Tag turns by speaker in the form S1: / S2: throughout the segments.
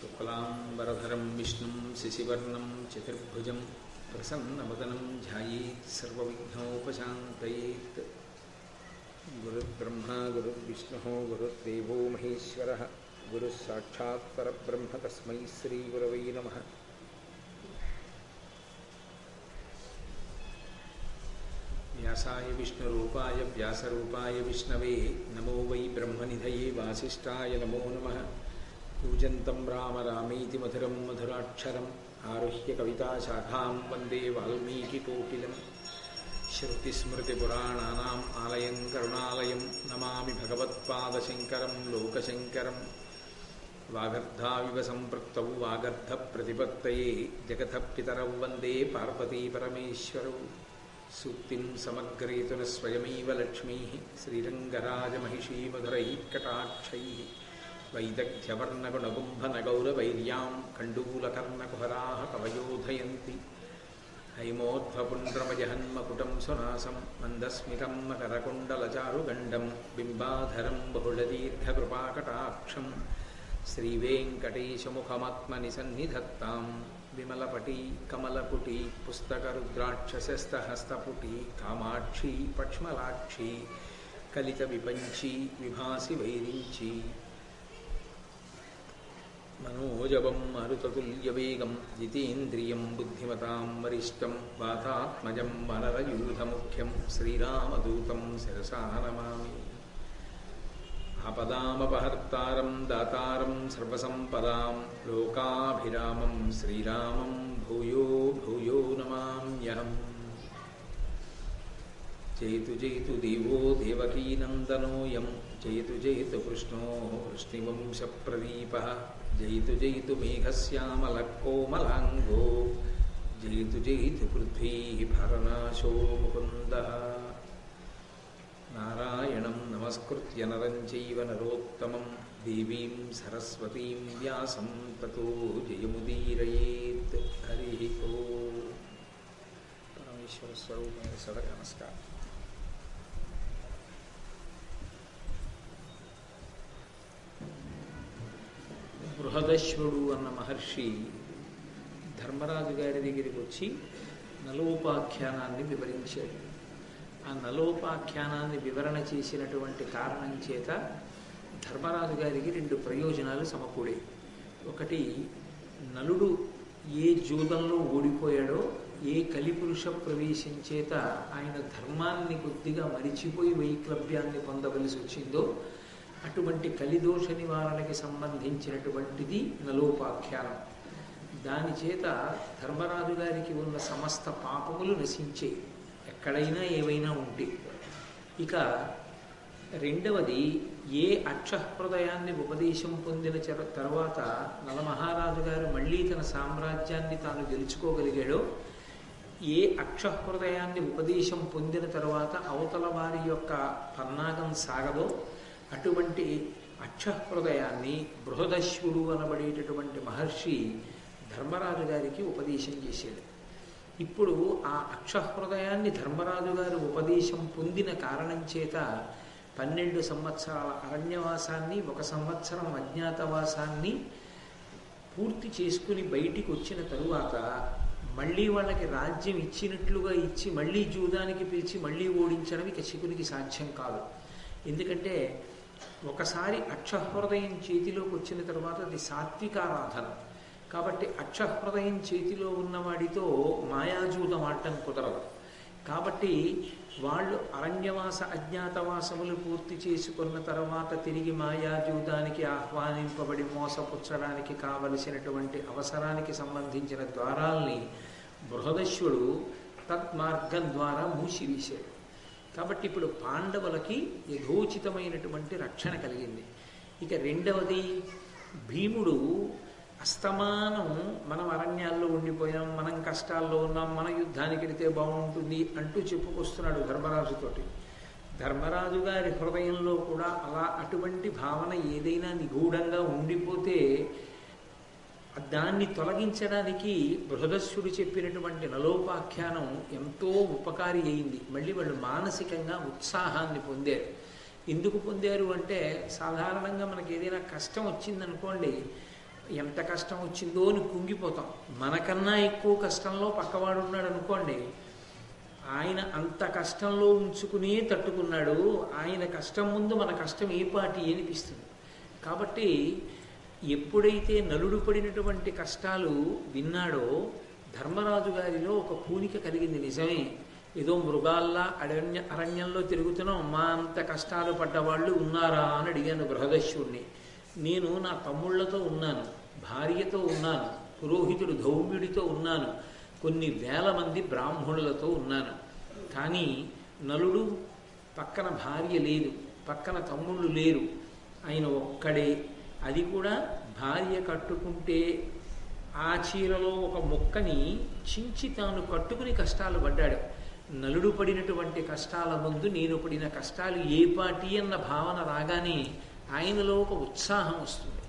S1: शुक्लाम्बरधरं, विष्णुं शशिवर्णं चतुर्भुजं, प्रसन्नवदनं ध्यायेत्, सर्वविघ्नोपशान्तयेत्। गुरुर्ब्रह्मा, गुरुर्विष्णुः, गुरुर्देवो महेश्वरः गुरुः साक्षात् परब्रह्म तस्मै श्रीगुरवै नमः। व्यासाय विष्णुरूपाय, व्यासरूपाय विष्णवे, नमो वै ब्रह्मनिधये वासिष्ठाय नमो नमः। पूजन्तं राम रामेति मधुरं मधुराक्षरम् आरुह्य कविताशाखां वन्दे वाल्मीकिकोकिलं श्रुतिस्मृतिपुराणानाम् आलयं करुणालयं नमामि भगवत्पादशङ्करं लोकशङ्करम् वागर्धाविव सम्पृक्तौ वागर्धप्रतिपत्तये जगतः पितरौ वन्दे पार्वतीपरमेश्वरौ सूक्तिं समग्रेतु न स्वयमेव लक्ष्मीः श्रीरङ्गराजमहिषी मधुरैः कटाक्षैः वैदग्ध्यवर्णगुणगुम्भनगौरवैर्यां कण्डूलकर्णकुहराः कवयोधयन्ति हैमोध्वपुण्ड्रमजहन्मकुटं सुनासं मन्दस्मितं मकरकुण्डलचारुगण्डं बिम्बाधरं बहुलदीर्घकृपाकटाक्षं श्रीवेङ्कटेशमुखमात्मनि सन्निधत्तां विमलपटी कमलपुटी पुस्तकरुद्राक्षसस्तहस्तपुटी कामाक्षी पक्ष्मलाक्षी कलितविपञ्ची विभासि वैरिञ्ची మనోజవం మరుతతుల్యవేగం జితేంద్రియం బుద్ధిమతాం వరిష్టం వాతాత్మజం వనరయూధముఖ్యం శ్రీరామదూతం శిరసా నమామి. ఆపదామపహర్తారం దాతారం సర్వసంపదాం లోకాభిరామం శ్రీరామం భూయో భూయో నమామ్యహం. చేతు చేతు దేవో దేవకీనందనోయం जयतु जयतु कृष्णो वृष्णिवंशप्रदीपः जयतु जयतु मेघश्यामलकोमलाङ्गो जयतु जयतु पृथ्वीः भरनाशो मुकुन्दः नारायणं नमस्कृत्य नरं चैव नरोत्तमं देवीं सरस्वतीं व्यासं ततो जयमुदीरयेत् हरिः ओ परमेश्वरस्वरूपे सदा బృహదశ్వడు అన్న మహర్షి ధర్మరాజు గారి దగ్గరికి వచ్చి నలోపాఖ్యానాన్ని వివరించాడు. ఆ నలోపాఖ్యానాన్ని వివరణ చేసినటువంటి కారణం చేత ధర్మరాజు గారికి రెండు ప్రయోజనాలు సమకూడే ఒకటి నలుడు ఏ జూదంలో ఓడిపోయాడో ఏ కలిపురుష ప్రవేశం చేత ఆయన ధర్మాన్ని కొద్దిగా మరిచిపోయి వైక్లభ్యాన్ని పొందవలసి వచ్చిందో అటువంటి కలిదోష నివారణకి సంబంధించినటువంటిది నలోపాఖ్యానం. దాని చేత ధర్మరాజు గారికి ఉన్న సమస్త పాపములు నశించే ఎక్కడైనా ఏవైనా ఉంటే. ఇక రెండవది ఏ అక్షహృదయాన్ని ఉపదేశం పొందిన తర్వాత నలమహారాజు గారు మళ్ళీ తన సామ్రాజ్యాన్ని తాను గెలుచుకోగలిగాడో ఏ అక్షహృదయాన్ని ఉపదేశం పొందిన తర్వాత అవతల వారి యొక్క పన్నాగం సాగదో అటువంటి అక్షహృదయాన్ని బృహదశ్వుడు అనబడేటటువంటి మహర్షి ధర్మరాజు గారికి ఉపదేశం చేశాడు. ఇప్పుడు ఆ అక్షహృదయాన్ని ధర్మరాజు గారు ఉపదేశం పొందిన కారణం చేత పన్నెండు సంవత్సరాల అరణ్యవాసాన్ని ఒక సంవత్సరం అజ్ఞాతవాసాన్ని పూర్తి చేసుకుని బయటికి వచ్చిన తరువాత మళ్ళీ వాళ్ళకి రాజ్యం ఇచ్చినట్లుగా ఇచ్చి మళ్ళీ జూదానికి పిలిచి మళ్ళీ ఓడించడం ఇక శకునికి సాధ్యం కాదు. ఎందుకంటే ఒకసారి అక్షహృదయం చేతిలోకి వచ్చిన తర్వాత అది సాత్వికారాధన. కాబట్టి అక్షహృదయం చేతిలో ఉన్నవాడితో మాయాజూతం ఆడటం కుదరదు. కాబట్టి వాళ్ళు అరణ్యవాస అజ్ఞాతవాసములు పూర్తి చేసుకున్న తర్వాత తిరిగి మాయాజూతానికి ఆహ్వానింపబడి మోసపుచ్చడానికి కావలసినటువంటి అవసరానికి సంబంధించిన ద్వారాల్ని బృహదశ్వడు తత్మార్గం ద్వారా మూసివేశాడు. కాబట్టి ఇప్పుడు పాండవులకి యథోచితమైనటువంటి రక్షణ కలిగింది. ఇక రెండవది భీముడు అస్తమానం మనం అరణ్యాల్లో ఉండిపోయాం మనం కష్టాల్లో ఉన్నాం మన యుద్ధానికి వెళితే బాగుంటుంది అంటూ చెప్పుకొస్తున్నాడు ధర్మరాజుతోటి. ధర్మరాజు గారి హృదయంలో కూడా అలా అటువంటి భావన ఏదైనా నిగూఢంగా ఉండిపోతే దాన్ని తొలగించడానికి బృహదస్సుడు చెప్పినటువంటి నలోపాఖ్యానం ఎంతో ఉపకారి అయింది. మళ్ళీ వాళ్ళు మానసికంగా ఉత్సాహాన్ని పొందారు. ఎందుకు పొందారు అంటే సాధారణంగా మనకి ఏదైనా కష్టం వచ్చిందనుకోండి ఎంత కష్టం వచ్చిందో అని కుంగిపోతాం. మనకన్నా ఎక్కువ కష్టంలో పక్కవాడు ఉన్నాడు అనుకోండి ఆయన అంత కష్టంలో ఉంచుకునే తట్టుకున్నాడు ఆయన కష్టం ముందు మన కష్టం ఏ పాటి అనిపిస్తుంది. కాబట్టి ఎప్పుడైతే నలుడు పడినటువంటి కష్టాలు విన్నాడో ధర్మరాజు గారిలో ఒక పూనిక కలిగింది నిజమే. ఏదో మృగాల్లా అరణ్య అరణ్యంలో తిరుగుతున్నాం మా అంత కష్టాలు పడ్డవాళ్ళు ఉన్నారా? అని అడిగాను బృహదశ్యుణ్ణి. నేను నా తమ్ముళ్ళతో ఉన్నాను భార్యతో ఉన్నాను పురోహితుడు ధౌమ్యుడితో ఉన్నాను కొన్ని వేల మంది బ్రాహ్మణులతో ఉన్నాను. కానీ నలుడు పక్కన భార్య లేదు పక్కన తమ్ముళ్ళు లేరు. ఆయన ఒక్కడే అది కూడా భార్య కట్టుకుంటే ఆ చీరలో ఒక మొక్కని చించి తాను కట్టుకుని కష్టాలు పడ్డాడు. నలుడు పడినటువంటి కష్టాల ముందు నేను పడిన కష్టాలు ఏ పాటి అన్న భావన రాగానే ఆయనలో ఒక ఉత్సాహం వస్తుంది.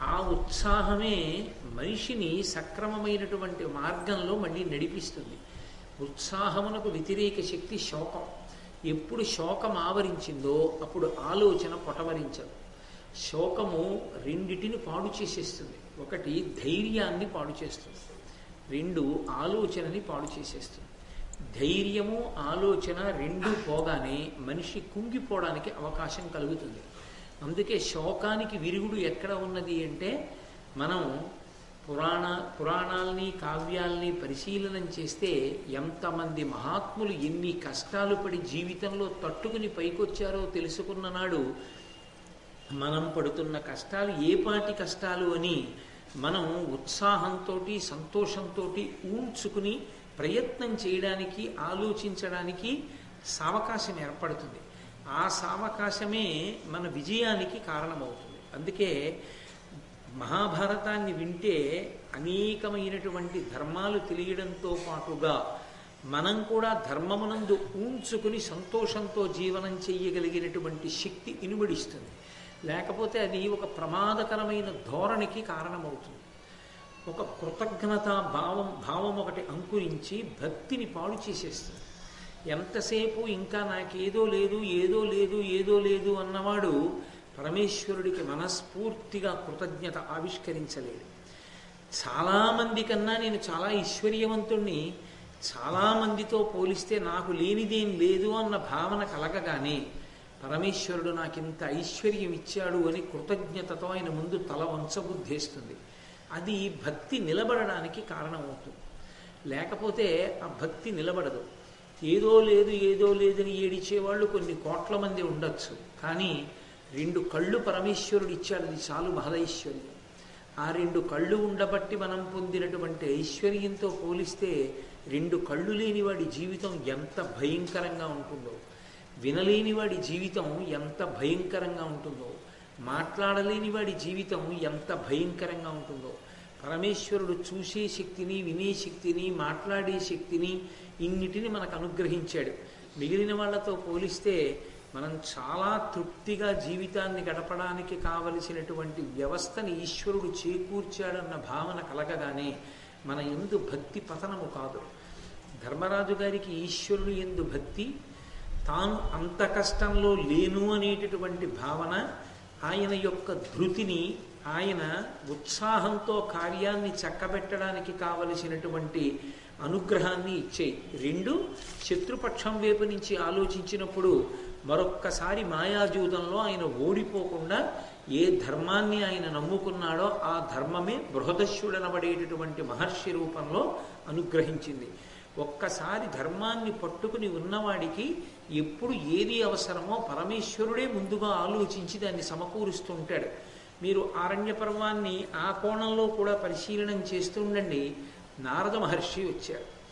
S1: ఆ ఉత్సాహమే మనిషిని సక్రమమైనటువంటి మార్గంలో మళ్ళీ నడిపిస్తుంది. ఉత్సాహమునకు వ్యతిరేక శక్తి శోకం. ఎప్పుడు శోకం ఆవరించిందో అప్పుడు ఆలోచన పొటవరించదు. శోకము రెండిటిని పాడు చేసేస్తుంది. ఒకటి ధైర్యాన్ని పాడు చేస్తుంది. రెండు ఆలోచనని పాడు చేసేస్తుంది. ధైర్యము ఆలోచన రెండు పోగానే మనిషి కుంగిపోవడానికి అవకాశం కలుగుతుంది. అందుకే శోకానికి విరుగుడు ఎక్కడ ఉన్నది అంటే మనం పురాణ పురాణాలని కావ్యాల్ని పరిశీలనం చేస్తే ఎంతమంది మహాత్ములు ఎన్ని కష్టాలు పడి జీవితంలో తట్టుకుని పైకొచ్చారో తెలుసుకున్న నాడు మనం పడుతున్న కష్టాలు ఏ పాటి కష్టాలు అని మనం ఉత్సాహంతో సంతోషంతో ఊడ్చుకుని ప్రయత్నం చేయడానికి ఆలోచించడానికి సావకాశం ఏర్పడుతుంది. ఆ సావకాశమే మన విజయానికి కారణమవుతుంది. అందుకే మహాభారతాన్ని వింటే అనేకమైనటువంటి ధర్మాలు తెలియడంతో పాటుగా మనం కూడా ధర్మమునందు ఊంచుకుని సంతోషంతో జీవనం చెయ్యగలిగినటువంటి శక్తి ఇనుబడిస్తుంది. లేకపోతే అది ఒక ప్రమాదకరమైన ధోరణికి కారణమవుతుంది. ఒక కృతజ్ఞత భావం భావం ఒకటి అంకురించి భక్తిని పాడు చేసేస్తుంది. ఎంతసేపు ఇంకా నాకేదో లేదు ఏదో లేదు ఏదో లేదు అన్నవాడు పరమేశ్వరుడికి మనస్ఫూర్తిగా కృతజ్ఞత ఆవిష్కరించలేడు. చాలామంది కన్నా నేను చాలా ఈశ్వర్యవంతుణ్ణి చాలామందితో పోలిస్తే నాకు లేనిదేం లేదు అన్న భావన కలగగానే పరమేశ్వరుడు నాకింత ఐశ్వర్యం ఇచ్చాడు అని కృతజ్ఞతతో ఆయన ముందు తల వంచబుద్ధేస్తుంది అది భక్తి నిలబడడానికి కారణమవుతుంది. లేకపోతే ఆ భక్తి నిలబడదు. ఏదో లేదు ఏదో లేదని ఏడిచేవాళ్ళు కొన్ని కోట్ల మంది ఉండొచ్చు. కానీ రెండు కళ్ళు పరమేశ్వరుడు ఇచ్చాడు అది చాలు మహదైశ్వర్యం. ఆ రెండు కళ్ళు ఉండబట్టి మనం పొందినటువంటి ఐశ్వర్యంతో పోలిస్తే రెండు కళ్ళు లేని వాడి జీవితం ఎంత భయంకరంగా ఉంటుందో. వినలేని వాడి జీవితం ఎంత భయంకరంగా ఉంటుందో మాట్లాడలేని వాడి జీవితం ఎంత భయంకరంగా ఉంటుందో. పరమేశ్వరుడు చూసే శక్తిని వినే శక్తిని మాట్లాడే శక్తిని ఇన్నిటిని మనకు అనుగ్రహించాడు. మిగిలిన వాళ్ళతో పోలిస్తే మనం చాలా తృప్తిగా జీవితాన్ని గడపడానికి కావలసినటువంటి వ్యవస్థని ఈశ్వరుడు చేకూర్చాడన్న భావన కలగగానే మన ఎందు భక్తి పతనము కాదు. ధర్మరాజు గారికి ఈశ్వరుడు ఎందు భక్తి తాను అంత కష్టంలో లేను అనేటటువంటి భావన ఆయన యొక్క ధృతిని ఆయన ఉత్సాహంతో కార్యాన్ని చక్కబెట్టడానికి కావలసినటువంటి అనుగ్రహాన్ని ఇచ్చే రెండు శత్రుపక్షం వైపు నుంచి ఆలోచించినప్పుడు మరొక్కసారి మాయాజూతంలో ఆయన ఓడిపోకుండా ఏ ధర్మాన్ని ఆయన నమ్ముకున్నాడో ఆ ధర్మమే బృహదశ్యుడనబడేటటువంటి మహర్షి రూపంలో అనుగ్రహించింది. ఒక్కసారి ధర్మాన్ని పట్టుకుని ఉన్నవాడికి ఎప్పుడు ఏది అవసరమో పరమేశ్వరుడే ముందుగా ఆలోచించి దాన్ని సమకూరుస్తుంటాడు. మీరు ఆరణ్య పర్వాన్ని ఆ కోణంలో కూడా పరిశీలనం చేస్తుండండి నారద మహర్షి వచ్చారు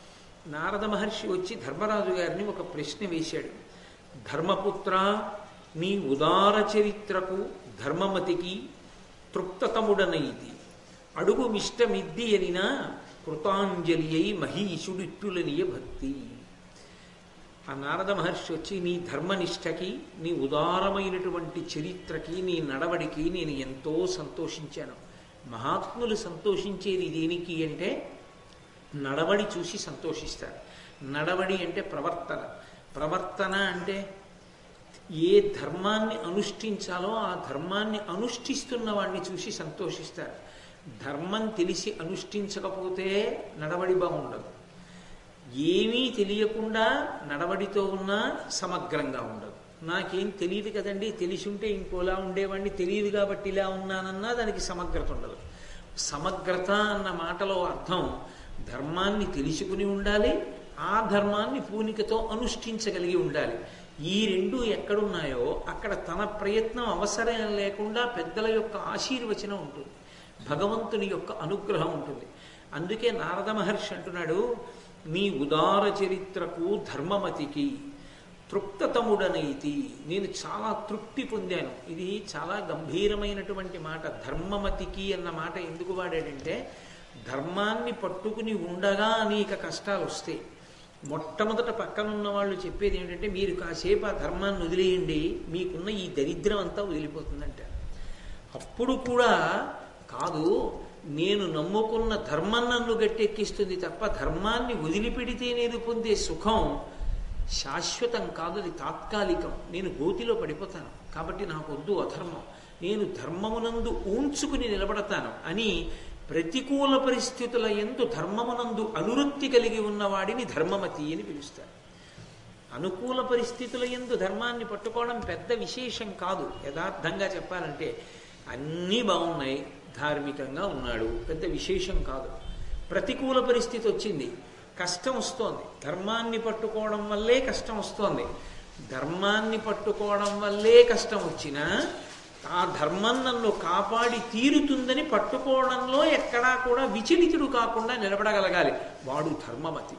S1: నారద మహర్షి వచ్చి ధర్మరాజు గారిని ఒక ప్రశ్న వేశాడు. ధర్మపుత్ర నీ ఉదార చరిత్రకు ధర్మమతికి తృప్తతముడనైతి. అడుగు మిష్టమిద్ది అనినా కృతాంజలి అయి మహీషుడిట్టులనియ భక్తి. ఆ నారద మహర్షి వచ్చి నీ ధర్మనిష్టకి నీ ఉదారమైనటువంటి చరిత్రకి నీ నడవడికి నేను ఎంతో సంతోషించాను. మహాత్ములు సంతోషించేది దేనికి అంటే నడవడి చూసి సంతోషిస్తారు. నడవడి అంటే ప్రవర్తన. ప్రవర్తన అంటే ఏ ధర్మాన్ని అనుష్ఠించాలో ఆ ధర్మాన్ని అనుష్ఠిస్తున్న వాడిని చూసి సంతోషిస్తారు. ధర్మం తెలిసి అనుష్ఠించకపోతే నడవడి బాగుండదు. ఏమీ తెలియకుండా నడవడితో ఉన్నా సమగ్రంగా ఉండదు. నాకేం తెలియదు కదండి తెలిసి ఉంటే ఇంకోలా ఉండేవాడిని తెలియదు కాబట్టి ఇలా ఉన్నానన్నా దానికి సమగ్రత ఉండదు. సమగ్రత అన్న మాటలో అర్థం ధర్మాన్ని తెలుసుకుని ఉండాలి ఆ ధర్మాన్ని పూనికతో అనుష్ఠించగలిగి ఉండాలి. ఈ రెండు ఎక్కడున్నాయో అక్కడ తన ప్రయత్నం అవసరం లేకుండా పెద్దల యొక్క ఆశీర్వచనం ఉంటుంది. భగవంతుని యొక్క అనుగ్రహం ఉంటుంది. అందుకే నారద మహర్షి అంటున్నాడు నీ ఉదార చరిత్రకు ధర్మమతికి తృప్తతముడనైతి. నేను చాలా తృప్తి పొందాను. ఇది చాలా గంభీరమైనటువంటి మాట. ధర్మమతికి అన్న మాట ఎందుకు వాడాడంటే ధర్మాన్ని పట్టుకుని ఉండగా అనేక కష్టాలు వస్తాయి. మొట్టమొదట పక్కనున్న వాళ్ళు చెప్పేది ఏంటంటే మీరు కాసేపు ఆ ధర్మాన్ని వదిలేయండి మీకున్న ఈ దరిద్రం అంతా వదిలిపోతుందంట. అప్పుడు కూడా కాదు నేను నమ్ముకున్న ధర్మం నన్ను గట్టెక్కిస్తుంది తప్ప ధర్మాన్ని వదిలిపెడితే నేను పొందే సుఖం శాశ్వతం కాదు అది తాత్కాలికం. నేను గోతిలో పడిపోతాను. కాబట్టి నాకు వద్దు అధర్మం. నేను ధర్మమునందు ఊంచుకుని నిలబడతాను అని ప్రతికూల పరిస్థితుల ఎందు ధర్మమునందు అనురక్తి కలిగి ఉన్నవాడిని ధర్మమతి అని పిలుస్తారు. అనుకూల పరిస్థితుల ఎందు ధర్మాన్ని పట్టుకోవడం పెద్ద విశేషం కాదు. యథార్థంగా చెప్పాలంటే అన్నీ బాగున్నాయి. ధార్మికంగా ఉన్నాడు. పెద్ద విశేషం కాదు. ప్రతికూల పరిస్థితి వచ్చింది. కష్టం వస్తోంది. ధర్మాన్ని పట్టుకోవడం వల్లే కష్టం వస్తోంది. ధర్మాన్ని పట్టుకోవడం వల్లే కష్టం వచ్చినా ఆ ధర్మం నన్ను కాపాడి తీరుతుందని పట్టుకోవడంలో ఎక్కడా కూడా విచలితుడు కాకుండా నిలబడగలగాలి. వాడు ధర్మమతి.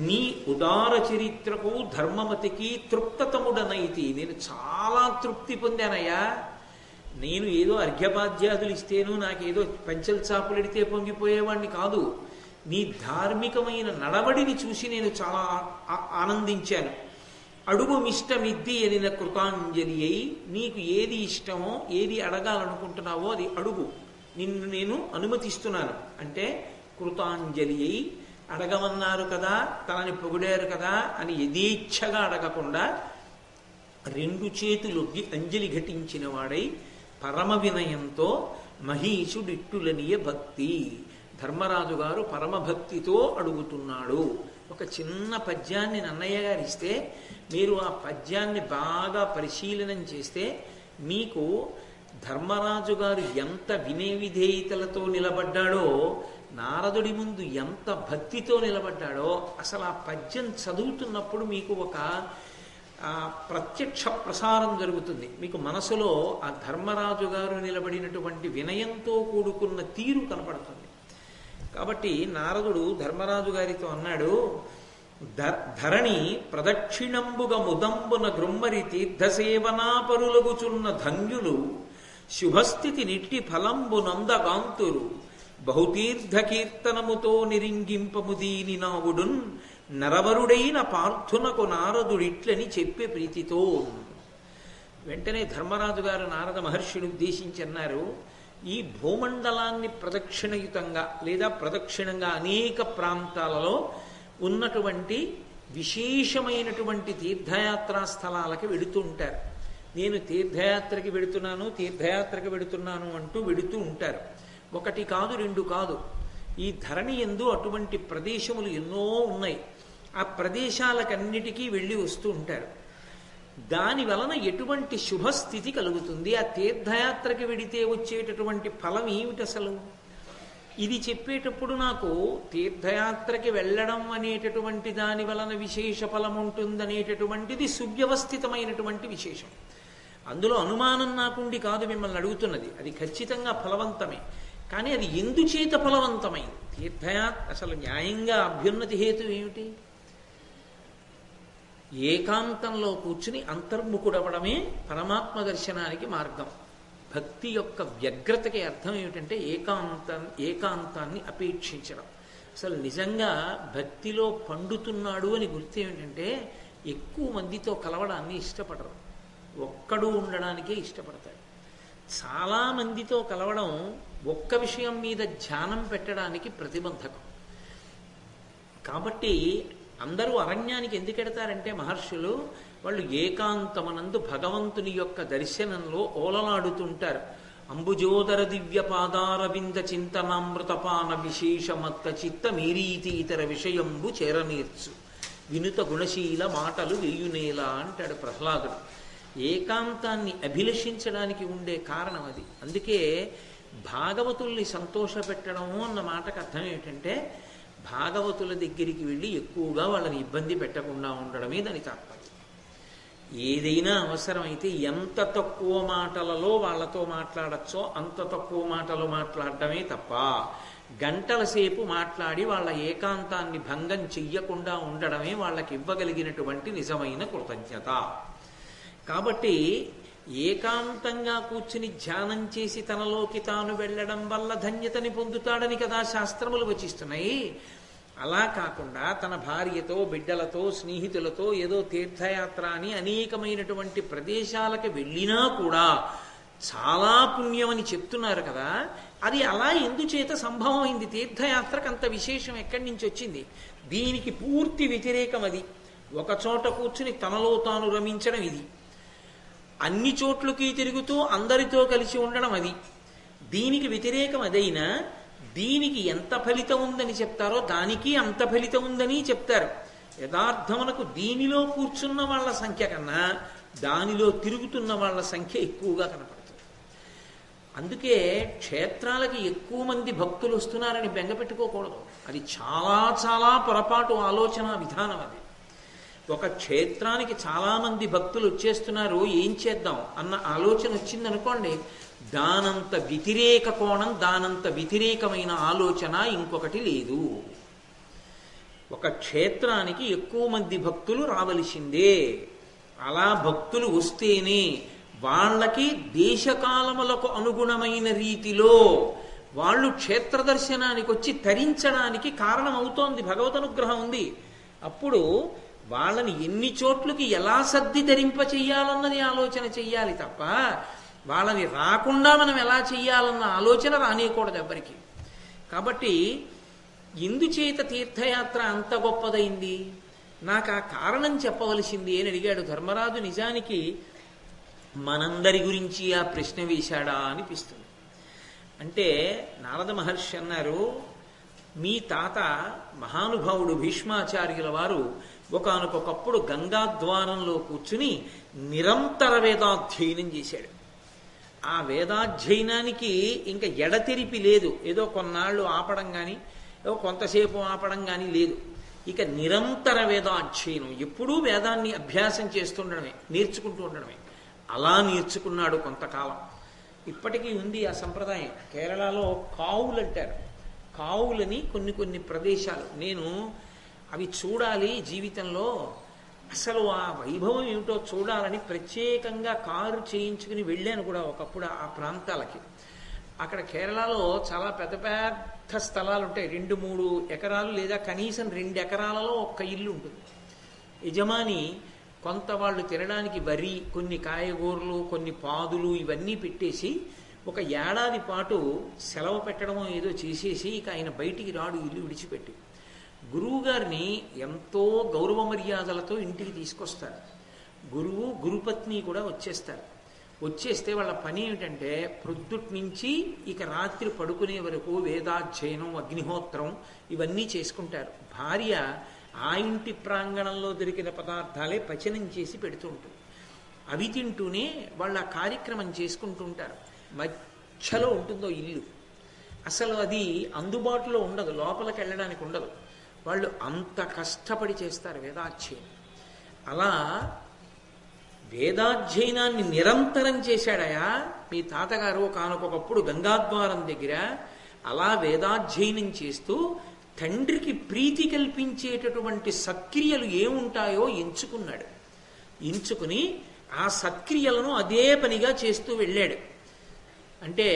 S1: నీ ఉదార చరిత్రకు ధర్మమతికి తృప్తతముడనైతి. నేను చాలా తృప్తి పొందానయ్యా. నేను ఏదో అర్ఘ్యపాధ్యాదులు ఇస్తేను నాకేదో పంచల్ చాపులెడితే పొంగిపోయేవాడిని కాదు. నీ ధార్మికమైన నడవడిని చూసి నేను చాలా ఆనందించాను. అడుగు మిష్టమిద్ది అనిన కృతాంజలి అయి నీకు ఏది ఇష్టమో ఏది అడగాలనుకుంటున్నావో అది అడుగు. నిన్ను నేను అనుమతిస్తున్నాను. అంటే కృతాంజలి అయి అడగమన్నారు కదా తనని పొగిడారు కదా అని యథేచ్ఛగా అడగకుండా రెండు చేతులొగ్గి అంజలి ఘటించిన వాడై పరమ వినయంతో మహీషుడిట్టులనియ భక్తి. ధర్మరాజు గారు పరమభక్తితో అడుగుతున్నాడు. ఒక చిన్న పద్యాన్ని నన్నయ్య గారు ఇస్తే మీరు ఆ పద్యాన్ని బాగా పరిశీలనం చేస్తే మీకు ధర్మరాజు గారు ఎంత వినయ విధేయతలతో నిలబడ్డాడో నారదుడి ముందు ఎంత భక్తితో నిలబడ్డాడో అసలు ఆ పద్యం చదువుతున్నప్పుడు మీకు ఒక ప్రత్యక్ష ప్రసారం జరుగుతుంది. మీకు మనసులో ఆ ధర్మరాజు గారు నిలబడినటువంటి వినయంతో కూడుకున్న తీరు కనపడుతుంది. కాబట్టి నారదుడు ధర్మరాజు గారితో అన్నాడు ధరణి ప్రదక్షిణంబుగ ముదంబున గృమ్మరి తీర్థసేవనాపరులగుచున్న ధన్యులు శుభస్థితి నిట్టి ఫలంబు నందగాంతురు బహుతీర్థకీర్తనముతో నిరింగింపము దీని నావుడున్ నరవరుడైన పార్థునకు నారదుడిట్లని చెప్పే ప్రీతితో వెంటనే ధర్మరాజు గారు నారద మహర్షిని ఉద్దేశించి అన్నారు ఈ భూమండలాన్ని ప్రదక్షిణయుతంగా లేదా ప్రదక్షిణంగా అనేక ప్రాంతాలలో ఉన్నటువంటి విశేషమైనటువంటి తీర్థయాత్రా స్థలాలకి వెళుతూ ఉంటారు. నేను తీర్థయాత్రకి వెడుతున్నాను తీర్థయాత్రకి వెడుతున్నాను అంటూ వెడుతూ ఉంటారు. ఒకటి కాదు రెండు కాదు. ఈ ధరణి ఎందు అటువంటి ప్రదేశములు ఎన్నో ఉన్నాయి. ఆ ప్రదేశాలకన్నిటికీ వెళ్ళి వస్తూ ఉంటారు. దాని వలన ఎటువంటి శుభస్థితి కలుగుతుంది? ఆ తీర్థయాత్రకి వెడితే వచ్చేటటువంటి ఫలం ఏమిటి అసలు? ఇది చెప్పేటప్పుడు నాకు తీర్థయాత్రకి వెళ్ళడం అనేటటువంటి దాని వలన విశేష ఫలం ఉంటుందనేటటువంటిది సువ్యవస్థితమైనటువంటి విశేషం. అందులో అనుమానం నాకుండి కాదు మిమ్మల్ని అడుగుతున్నది. అది ఖచ్చితంగా ఫలవంతమే. కానీ అది ఎందుచేత ఫలవంతమైంది? తీర్థయాత్ర అసలు న్యాయంగా అభ్యున్నతి హేతు ఏమిటి? ఏకాంతంలో కూర్చుని అంతర్ముఖుడవడమే పరమాత్మ దర్శనానికి మార్గం. భక్తి యొక్క వ్యగ్రతకి అర్థం ఏమిటంటే ఏకాంత ఏకాంతాన్ని అపేక్షించడం. అసలు నిజంగా భక్తిలో పండుతున్నాడు అని గుర్తు ఏమిటంటే ఎక్కువ మందితో కలవడాన్ని ఇష్టపడరు. ఒక్కడు ఉండడానికే ఇష్టపడతాడు. చాలా మందితో కలవడం ఒక్క విషయం మీద ధ్యానం పెట్టడానికి ప్రతిబంధకం. కాబట్టి అందరూ అరణ్యానికి ఎందుకు ఎడతారంటే మహర్షులు వాళ్ళు ఏకాంతమనందు భగవంతుని యొక్క దర్శనంలో ఓలలాడుతుంటారు. అంబుజోదర దివ్య పాదారవింద చింతనామృతపాన విశేషమత్త చిత్త మీరీతి ఇతర విషయంబు చేరనేర్చు. వినుత గుణశీల మాటలు వెయ్యునేలా అంటాడు ప్రహ్లాదుడు. ఏకాంతాన్ని అభిలషించడానికి ఉండే కారణం అది. అందుకే భాగవతుల్ని సంతోషపెట్టడము అన్న మాటకు అర్థం ఏంటంటే భాగవతుల దగ్గరికి వెళ్ళి ఎక్కువగా వాళ్ళని ఇబ్బంది పెట్టకుండా ఉండడమే దాని తాత్పర్యం. ఏదైనా అవసరమైతే ఎంత తక్కువ మాటలలో వాళ్ళతో మాట్లాడచ్చో అంత తక్కువ మాటలు మాట్లాడటమే తప్ప గంటల సేపు మాట్లాడి వాళ్ళ ఏకాంతాన్ని భంగం చెయ్యకుండా ఉండడమే వాళ్ళకి ఇవ్వగలిగినటువంటి నిజమైన కృతజ్ఞత. కాబట్టి ఏకాంతంగా కూర్చుని ధ్యానం చేసి తనలోకి తాను వెళ్ళడం వల్ల ధన్యతని పొందుతాడని కదా శాస్త్రములు వచిస్తున్నాయి. అలా కాకుండా తన భార్యతో బిడ్డలతో స్నేహితులతో ఏదో తీర్థయాత్ర అని అనేకమైనటువంటి ప్రదేశాలకు వెళ్ళినా కూడా చాలా పుణ్యం అని చెప్తున్నారు కదా. అది అలా ఎందుచేత సంభవమైంది? తీర్థయాత్రకు అంత విశేషం ఎక్కడి నుంచి వచ్చింది? దీనికి పూర్తి వ్యతిరేకం అది ఒక చోట కూర్చుని తనలో తాను రమించడం ఇది. అన్ని చోట్లకి తిరుగుతూ అందరితో కలిసి ఉండడం అది. దీనికి వ్యతిరేకం అదైనా దీనికి ఎంత ఫలితం ఉందని చెప్తారో దానికి అంత ఫలితం ఉందని చెప్తారు. యథార్థమునకు దీనిలో కూర్చున్న వాళ్ళ సంఖ్య కన్నా దానిలో తిరుగుతున్న వాళ్ళ సంఖ్య ఎక్కువగా కనపడుతుంది. అందుకే క్షేత్రాలకి ఎక్కువ మంది భక్తులు వస్తున్నారని బెంగపెట్టుకోకూడదు అది చాలా చాలా పొరపాటు ఆలోచన విధానం అది. ఒక క్షేత్రానికి చాలామంది భక్తులు వచ్చేస్తున్నారు ఏం చేద్దాం అన్న ఆలోచన వచ్చిందనుకోండి దానంత వ్యతిరేక కోణం దానంత వ్యతిరేకమైన ఆలోచన ఇంకొకటి లేదు. ఒక క్షేత్రానికి ఎక్కువ మంది భక్తులు రావలసిందే. అలా భక్తులు వస్తేనే వాళ్ళకి దేశకాలములకు అనుగుణమైన రీతిలో వాళ్ళు క్షేత్ర దర్శనానికి వచ్చి తరించడానికి కారణమవుతోంది భగవద్ అనుగ్రహం ఉంది. అప్పుడు వాళ్ళని ఎన్ని చోట్లకి ఎలా సర్ది ధరింప చెయ్యాలన్నది ఆలోచన చెయ్యాలి తప్ప వాళ్ళని రాకుండా మనం ఎలా చెయ్యాలన్న ఆలోచన రానియకూడదు ఎవరికి. కాబట్టి ఎందుచేత తీర్థయాత్ర అంత గొప్పదైంది? నాకు ఆ కారణం చెప్పవలసింది అని అడిగాడు ధర్మరాజు. నిజానికి మనందరి గురించి ఆ ప్రశ్న వేశాడా అనిపిస్తుంది. అంటే నారద మహర్షి అన్నారు మీ తాత మహానుభావుడు భీష్మాచార్యుల వారు ఒకనకొకప్పుడు గంగాద్వారంలో కూర్చుని నిరంతర వేదాధ్యయనం చేశాడు. ఆ వేదాధ్యయనానికి ఇంకా ఎడతెరిపి లేదు. ఏదో కొన్నాళ్ళు ఆపడం కానీ ఏదో కొంతసేపు ఆపడం కానీ లేదు. ఇక నిరంతర వేదాధ్యయనం. ఎప్పుడూ వేదాన్ని అభ్యాసం చేస్తుండడమే నేర్చుకుంటూ ఉండడమే. అలా నేర్చుకున్నాడు కొంతకాలం. ఇప్పటికీ ఉంది ఆ సంప్రదాయం. కేరళలో కావులు అంటారు కావులని కొన్ని కొన్ని ప్రదేశాలు. నేను అవి చూడాలి జీవితంలో. అసలు ఆ వైభవం ఏమిటో చూడాలని ప్రత్యేకంగా కారు చేయించుకుని వెళ్ళాను కూడా ఒకప్పుడు ఆ ప్రాంతాలకి. అక్కడ కేరళలో చాలా పెద్ద పెద్ద స్థలాలు ఉంటాయి. రెండు మూడు ఎకరాలు లేదా కనీసం రెండు ఎకరాలలో ఒక్క ఇల్లు ఉంటుంది. యజమాని కొంత వాళ్ళు తినడానికి వరి కొన్ని కాయగూరలు కొన్ని పాదులు ఇవన్నీ పెట్టేసి ఒక ఏడాది పాటు సెలవు పెట్టడమో ఏదో చేసేసి ఇక ఆయన బయటికి రాడు ఇల్లు విడిచిపెట్టి. గురువు గారిని ఎంతో గౌరవ మర్యాదలతో ఇంటికి తీసుకొస్తారు. గురువు గురుపత్ని కూడా వచ్చేస్తారు. వచ్చేస్తే వాళ్ళ పని ఏమిటంటే ప్రొద్దుటి నుంచి ఇక రాత్రి పడుకునే వరకు వేదాధ్యయనం అగ్నిహోత్రం ఇవన్నీ చేసుకుంటారు. భార్య ఆ ఇంటి ప్రాంగణంలో దొరికిన పదార్థాలే పచనం చేసి పెడుతుంటుంది అవి తింటూనే వాళ్ళ కార్యక్రమం చేసుకుంటూ ఉంటారు. మధ్యలో ఉంటుందో ఇల్లు. అసలు అది అందుబాటులో ఉండదు లోపలికి వెళ్ళడానికి ఉండదు. వాళ్ళు అంత కష్టపడి చేస్తారు వేదాధ్యయనం. అలా వేదాధ్యయనాన్ని నిరంతరం చేశాడయా? మీ తాతగారు కానొకప్పుడు గంగాద్వారం దగ్గర అలా వేదాధ్యయనం చేస్తూ తండ్రికి ప్రీతి కల్పించేటటువంటి సత్క్రియలు ఏముంటాయో ఎంచుకున్నాడు. ఎంచుకుని ఆ సత్క్రియలను అదే పనిగా చేస్తూ వెళ్ళాడు. అంటే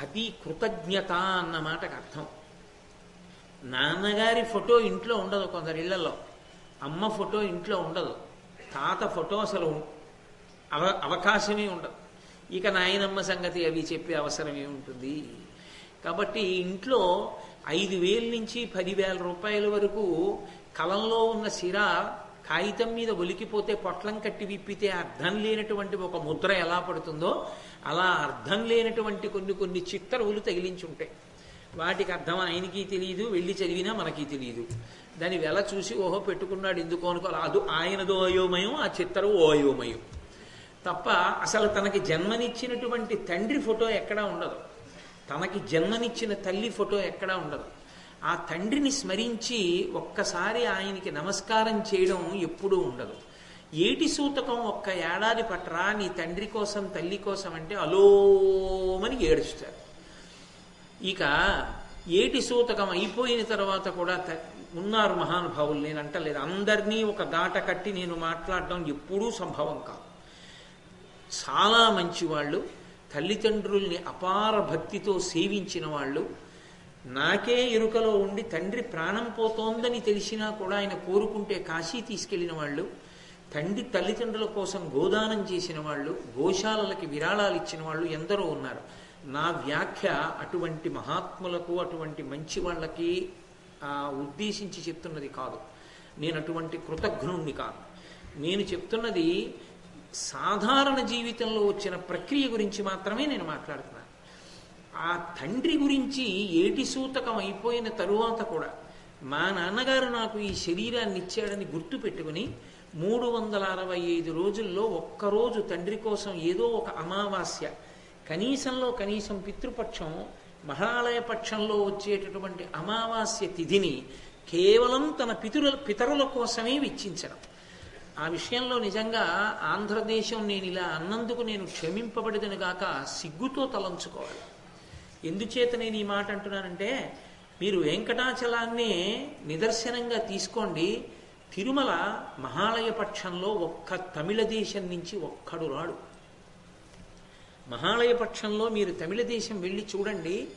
S1: అది కృతజ్ఞత అన్న మాటకు అర్థం. నాన్నగారి ఫోటో ఇంట్లో ఉండదు కొందరిళ్ళలో అమ్మ ఫోటో ఇంట్లో ఉండదు. తాత ఫోటో అసలు అవ అవకాశమే ఉండదు. ఇక నాయనమ్మ సంగతి అవి చెప్పే అవసరం ఏముంటుంది? కాబట్టి ఇంట్లో ఐదు వేల నుంచి పదివేల రూపాయల వరకు కలంలో ఉన్న సిర కాగితం మీద ఒలికిపోతే పొట్లం కట్టి విప్పితే అర్థం లేనటువంటి ఒక ముద్ర ఎలా పడుతుందో అలా అర్థం లేనటువంటి కొన్ని కొన్ని చిత్తరువులు తగిలించి ఉంటాయి వాటికి అర్థం ఆయనకి తెలియదు వెళ్ళి చదివినా మనకి తెలియదు దాని వెల చూసి ఓహో పెట్టుకున్నాడు ఎందుకు అనుకోవాలి అది ఆయనదో అయోమయం ఆ చిత్తరు ఓ అయోమయం. తప్ప అసలు తనకి జన్మనిచ్చినటువంటి తండ్రి ఫోటో ఎక్కడా ఉండదు. తనకి జన్మనిచ్చిన తల్లి ఫోటో ఎక్కడా ఉండదు. ఆ తండ్రిని స్మరించి ఒక్కసారి ఆయనకి నమస్కారం చేయడం ఎప్పుడూ ఉండదు. ఏటి సూతకం ఒక్క ఏడాది పట్రా నీ తండ్రి కోసం తల్లి కోసం అంటే అలోమని ఏడుస్తారు. ఇక ఏటి సూతకం అయిపోయిన తర్వాత కూడా త- ఉన్నారు మహానుభావులు. నేను అంటలేదు. అందరినీ ఒక గాట కట్టి నేను మాట్లాడడం ఎప్పుడూ సంభవం కాదు. చాలా మంచి వాళ్ళు తల్లిదండ్రుల్ని అపార భక్తితో సేవించిన వాళ్ళు నాకే ఎరుకలో ఉండి తండ్రి ప్రాణం పోతోందని తెలిసినా కూడా ఆయన కోరుకుంటే కాశీ తీసుకెళ్ళిన వాళ్ళు తండ్రి తల్లిదండ్రుల కోసం గోదానం చేసిన వాళ్ళు గోశాలలకి విరాళాలు ఇచ్చిన వాళ్ళు ఎందరో ఉన్నారు. నా వ్యాఖ్య అటువంటి మహాత్ములకు అటువంటి మంచి వాళ్ళకి ఉద్దేశించి చెప్తున్నది కాదు. నేను అటువంటి కృతజ్ఞుణ్ణి కాదు. నేను చెప్తున్నది సాధారణ జీవితంలో వచ్చిన ప్రక్రియ గురించి మాత్రమే నేను మాట్లాడుతున్నాను. ఆ తండ్రి గురించి ఏటి సూతకం అయిపోయిన తరువాత కూడా మా నాన్నగారు నాకు ఈ శరీరాన్ని ఇచ్చాడని గుర్తు పెట్టుకుని మూడు వందల అరవై ఐదు రోజుల్లో ఒక్కరోజు తండ్రి కోసం ఏదో ఒక అమావాస్య కనీసంలో కనీసం పితృపక్షం మహాలయ పక్షంలో వచ్చేటటువంటి అమావాస్య తిథిని కేవలం తన పితరుల పితరుల కోసమే వెచ్చించడం. ఆ విషయంలో నిజంగా ఆంధ్రదేశం నేను ఇలా అన్నందుకు నేను క్షమింపబడిదను గాక సిగ్గుతో తలంచుకోవాలి. ఎందుచేత నేను ఈ మాట అంటున్నానంటే మీరు వెంకటాచలాన్ని నిదర్శనంగా తీసుకోండి. తిరుమల మహాలయ పక్షంలో ఒక్క తమిళ దేశం నుంచి ఒక్కడు రాడు. మహాలయ పక్షంలో మీరు తమిళ దేశం వెళ్ళి చూడండి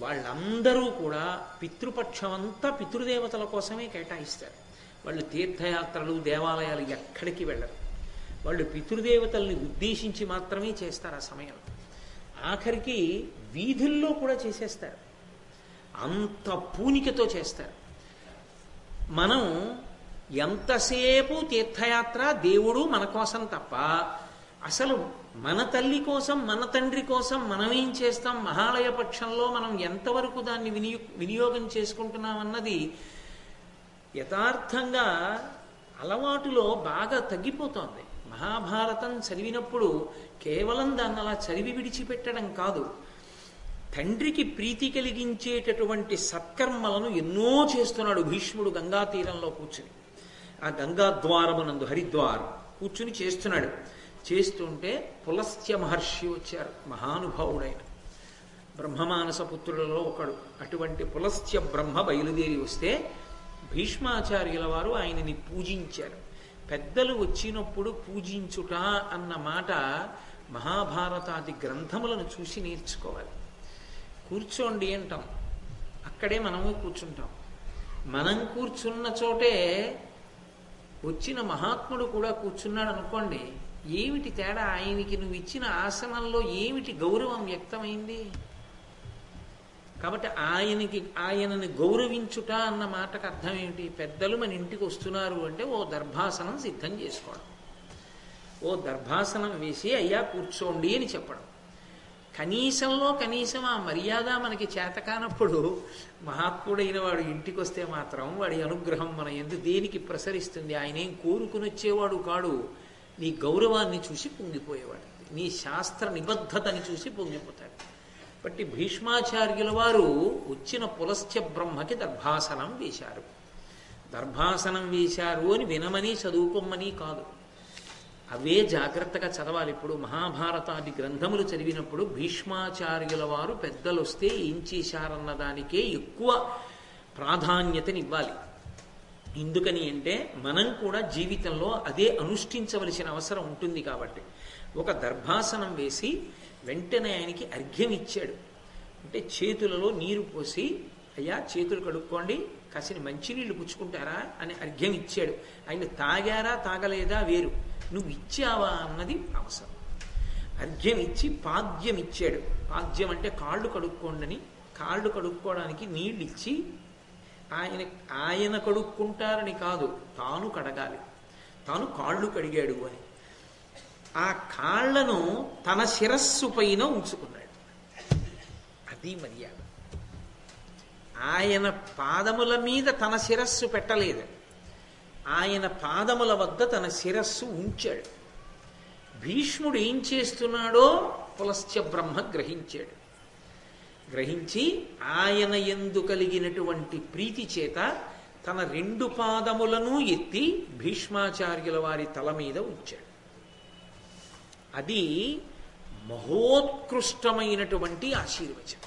S1: వాళ్ళందరూ కూడా పితృపక్షం అంతా పితృదేవతల కోసమే కేటాయిస్తారు. వాళ్ళు తీర్థయాత్రలు దేవాలయాలు ఎక్కడికి వెళ్ళరు. వాళ్ళు పితృదేవతల్ని ఉద్దేశించి మాత్రమే చేస్తారు ఆ సమయంలో. ఆఖరికి వీధుల్లో కూడా చేసేస్తారు. అంత పూనికతో చేస్తారు. మనం ఎంతసేపు తీర్థయాత్ర దేవుడు మన కోసం తప్ప అసలు మన తల్లి కోసం మన తండ్రి కోసం మనం ఏం చేస్తాం? మహాలయ పక్షంలో మనం ఎంతవరకు దాన్ని వినియో వినియోగం చేసుకుంటున్నాం అన్నది యథార్థంగా అలవాటులో బాగా తగ్గిపోతోంది. మహాభారతం చదివినప్పుడు కేవలం దాన్ని అలా చదివి విడిచిపెట్టడం కాదు. తండ్రికి ప్రీతి కలిగించేటటువంటి సత్కర్మలను ఎన్నో చేస్తున్నాడు భీష్ముడు గంగా తీరంలో కూర్చుని. ఆ గంగా ద్వారమునందు హరిద్వారం కూర్చుని చేస్తున్నాడు. చేస్తుంటే పులస్త్య మహర్షి వచ్చారు. మహానుభావుడైన. బ్రహ్మమానస పుత్రులలో ఒకడు. అటువంటి పులస్త్య బ్రహ్మ బయలుదేరి వస్తే భీష్మాచార్యుల వారు ఆయనని పూజించారు. పెద్దలు వచ్చినప్పుడు పూజించుట అన్న మాట మహాభారతాది గ్రంథములను చూసి నేర్చుకోవాలి. కూర్చోండి అంటాం. అక్కడే మనము కూర్చుంటాం. మనం కూర్చున్న చోటే వచ్చిన మహాత్ముడు కూడా కూర్చున్నాడు అనుకోండి ఏమిటి తేడా? ఆయనకి నువ్వు ఇచ్చిన ఆసనంలో ఏమిటి గౌరవం వ్యక్తమైంది? కాబట్టి ఆయనకి ఆయనని గౌరవించుట అన్న మాటకు అర్థం ఏమిటి పెద్దలు మన ఇంటికి వస్తున్నారు అంటే ఓ దర్భాసనం సిద్ధం చేసుకోవడం. ఓ దర్భాసనం వేసి అయ్యా కూర్చోండి అని చెప్పడం. కనీసంలో కనీసం ఆ మర్యాద మనకి చేతకానప్పుడు మహాత్ముడైన వాడు ఇంటికి వస్తే మాత్రం వాడి అనుగ్రహం మన ఎందు దేనికి ప్రసరిస్తుంది? ఆయన ఏం కోరుకుని వచ్చేవాడు కాడు. నీ గౌరవాన్ని చూసి పొంగిపోయేవాడు. నీ శాస్త్ర నిబద్ధతని చూసి పొంగిపోతాడు. బట్టి భీష్మాచార్యుల వారు వచ్చిన పులస్త్య బ్రహ్మకి దర్భాసనం వేశారు. దర్భాసనం వేశారు అని వినమని చదువుకోమని కాదు. అవే జాగ్రత్తగా చదవాలి. ఇప్పుడు మహాభారతాది గ్రంథములు చదివినప్పుడు భీష్మాచార్యుల వారు పెద్దలు వస్తే ఏం చేశారన్న దానికే ఎక్కువ ప్రాధాన్యతనివ్వాలి. ఎందుకని అంటే మనం కూడా జీవితంలో అదే అనుష్ఠించవలసిన అవసరం ఉంటుంది కాబట్టి. ఒక దర్భాసనం వేసి వెంటనే ఆయనకి అర్ఘ్యం ఇచ్చాడు. అంటే చేతులలో నీరు పోసి అయ్యా చేతులు కడుక్కోండి కాసిన మంచినీళ్ళు పుచ్చుకుంటారా? అని అర్ఘ్యం ఇచ్చాడు. ఆయన తాగారా తాగలేదా వేరు. నువ్వు ఇచ్చావా? అన్నది అవసరం. అర్ఘ్యం ఇచ్చి పాద్యం ఇచ్చాడు. పాద్యం అంటే కాళ్ళు కడుక్కోండని కాళ్ళు కడుక్కోవడానికి నీళ్ళు ఇచ్చి ఆయన ఆయన కడుక్కుంటారని కాదు తాను కడగాలి. తాను కాళ్ళు కడిగాడు అని. ఆ కాళ్ళను తన శిరస్సు పైన ఉంచుకున్నాడు. అది మర్యాద. ఆయన పాదముల మీద తన శిరస్సు పెట్టలేదు. ఆయన పాదముల వద్ద తన శిరస్సు ఉంచాడు. భీష్ముడు ఏం చేస్తున్నాడో పులశ్చ బ్రహ్మ గ్రహించాడు. గ్రహించి ఆయన ఎందు కలిగినటువంటి ప్రీతి చేత తన రెండు పాదములను ఎత్తి భీష్మాచార్యుల వారి తల మీద ఉంచాడు. అది మహోత్కృష్టమైనటువంటి ఆశీర్వచనం.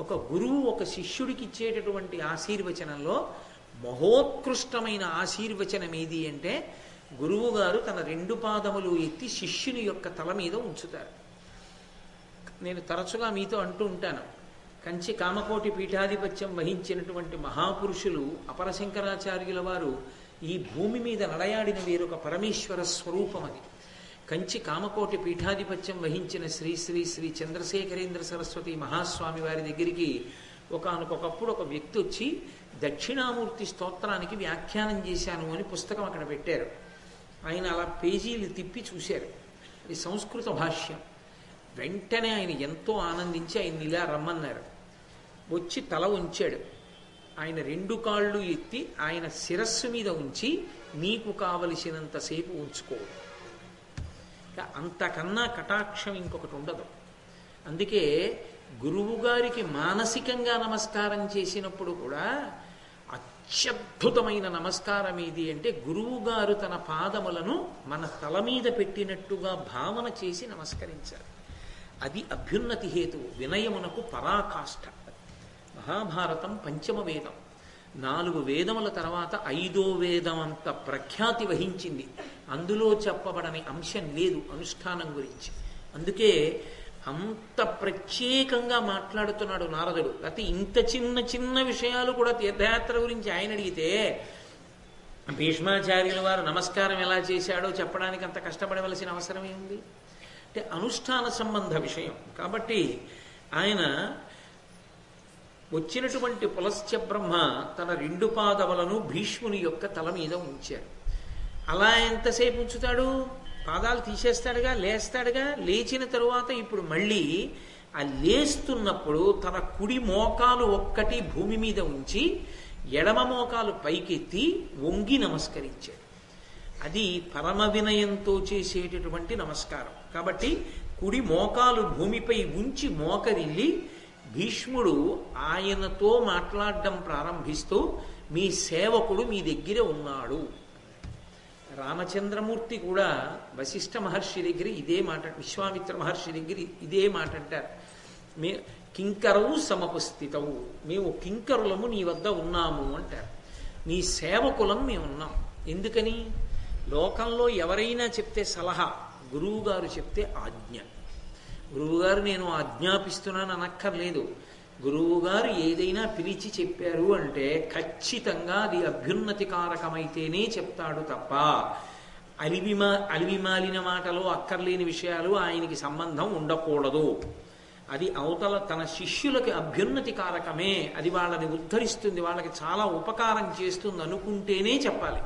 S1: ఒక గురువు ఒక శిష్యుడికి ఇచ్చేటటువంటి ఆశీర్వచనంలో మహోత్కృష్టమైన ఆశీర్వచనం ఏది అంటే గురువు గారు తన రెండు పాదములు ఎత్తి శిష్యుని యొక్క తల మీద ఉంచుతారు. నేను తరచుగా మీతో అంటూ ఉంటాను. కంచి కామకోటి పీఠాధిపత్యం వహించినటువంటి మహాపురుషులు అపరశంకరాచార్యుల వారు ఈ భూమి మీద నడయాడిన వేరొక పరమేశ్వర స్వరూపం అది. కంచి కామకోటి పీఠాధిపత్యం వహించిన శ్రీ శ్రీ శ్రీ చంద్రశేఖరేంద్ర సరస్వతి మహాస్వామి వారి దగ్గరికి ఒకనకొకప్పుడు ఒక వ్యక్తి వచ్చి దక్షిణామూర్తి స్తోత్రానికి వ్యాఖ్యానం చేశాను అని పుస్తకం అక్కడ పెట్టారు. ఆయన అలా పేజీలు తిప్పి చూశారు. అది సంస్కృత భాష్యం. వెంటనే ఆయన ఎంతో ఆనందించి ఆయన ఇలా రమ్మన్నారు. వచ్చి తల ఉంచాడు ఆయన రెండు కాళ్ళు ఎత్తి ఆయన శిరస్సు మీద ఉంచి నీకు కావలసినంతసేపు ఉంచుకోడు అంతకన్నా కటాక్షం ఇంకొకటి ఉండదు. అందుకే గురువు గారికి మానసికంగా నమస్కారం చేసినప్పుడు కూడా అత్యద్భుతమైన నమస్కారం ఏది అంటే గురువు గారు తన పాదములను మన తల మీద పెట్టినట్టుగా భావన చేసి నమస్కరించారు. అది అభ్యున్నతి హేతు వినయమునకు పరాకాష్ఠ మహాభారతం పంచమ వేదం. నాలుగు వేదముల తర్వాత ఐదో వేదం అంత ప్రఖ్యాతి వహించింది. అందులో చెప్పబడని అంశం లేదు అనుష్ఠానం గురించి. అందుకే అంత ప్రత్యేకంగా మాట్లాడుతున్నాడు నారదుడు. అయితే ఇంత చిన్న చిన్న విషయాలు కూడా తీర్థయాత్ర గురించి ఆయన అడిగితే భీష్మాచార్యుల వారు నమస్కారం ఎలా చేశాడో చెప్పడానికి అంత కష్టపడవలసిన అవసరం ఏముంది? అంటే అనుష్ఠాన సంబంధ విషయం. కాబట్టి ఆయన వచ్చినటువంటి పులశ్చ బ్రహ్మ తన రెండు పాదములను భీష్ముని యొక్క తల మీద ఉంచారు అలా ఎంతసేపు ఉంచుతాడు? పాదాలు తీసేస్తాడుగా లేస్తాడుగా? లేచిన తరువాత ఇప్పుడు మళ్ళీ ఆ లేస్తున్నప్పుడు తన కుడి మోకాలు ఒక్కటి భూమి మీద ఉంచి ఎడమ మోకాలు పైకెత్తి వంగి నమస్కరించాడు. అది పరమ వినయంతో చేసేటటువంటి నమస్కారం. కాబట్టి కుడి మోకాలు భూమిపై ఉంచి మోకరిల్లి భీష్ముడు ఆయనతో మాట్లాడడం ప్రారంభిస్తూ మీ సేవకుడు మీ దగ్గర ఉన్నాడు. రామచంద్రమూర్తి కూడా వశిష్ఠ మహర్షి దగ్గర ఇదే మాట విశ్వామిత్ర మహర్షి దగ్గర ఇదే మాట అంటారు. మే కింకరవు సమపస్థితవు. మేము కింకరులము నీ వద్ద ఉన్నాము అంటారు. నీ సేవకులం మేము ఉన్నాం ఎందుకని? లోకంలో ఎవరైనా చెప్తే సలహా గురువుగారు చెప్తే ఆజ్ఞ. గురువుగారు నేను ఆజ్ఞాపిస్తున్నాను అనక్కర్లేదు గురువుగారు ఏదైనా పిలిచి చెప్పారు అంటే ఖచ్చితంగా అది అభ్యున్నతికారకమైతేనే చెప్తాడు తప్ప అలివిమా అలివిమాలిన మాటలు అక్కర్లేని విషయాలు ఆయనకి సంబంధం ఉండకూడదు. అది అవతల తన శిష్యులకి అభ్యున్నతి కారకమే అది వాళ్ళని ఉద్ధరిస్తుంది వాళ్ళకి చాలా ఉపకారం చేస్తుంది అనుకుంటేనే చెప్పాలి.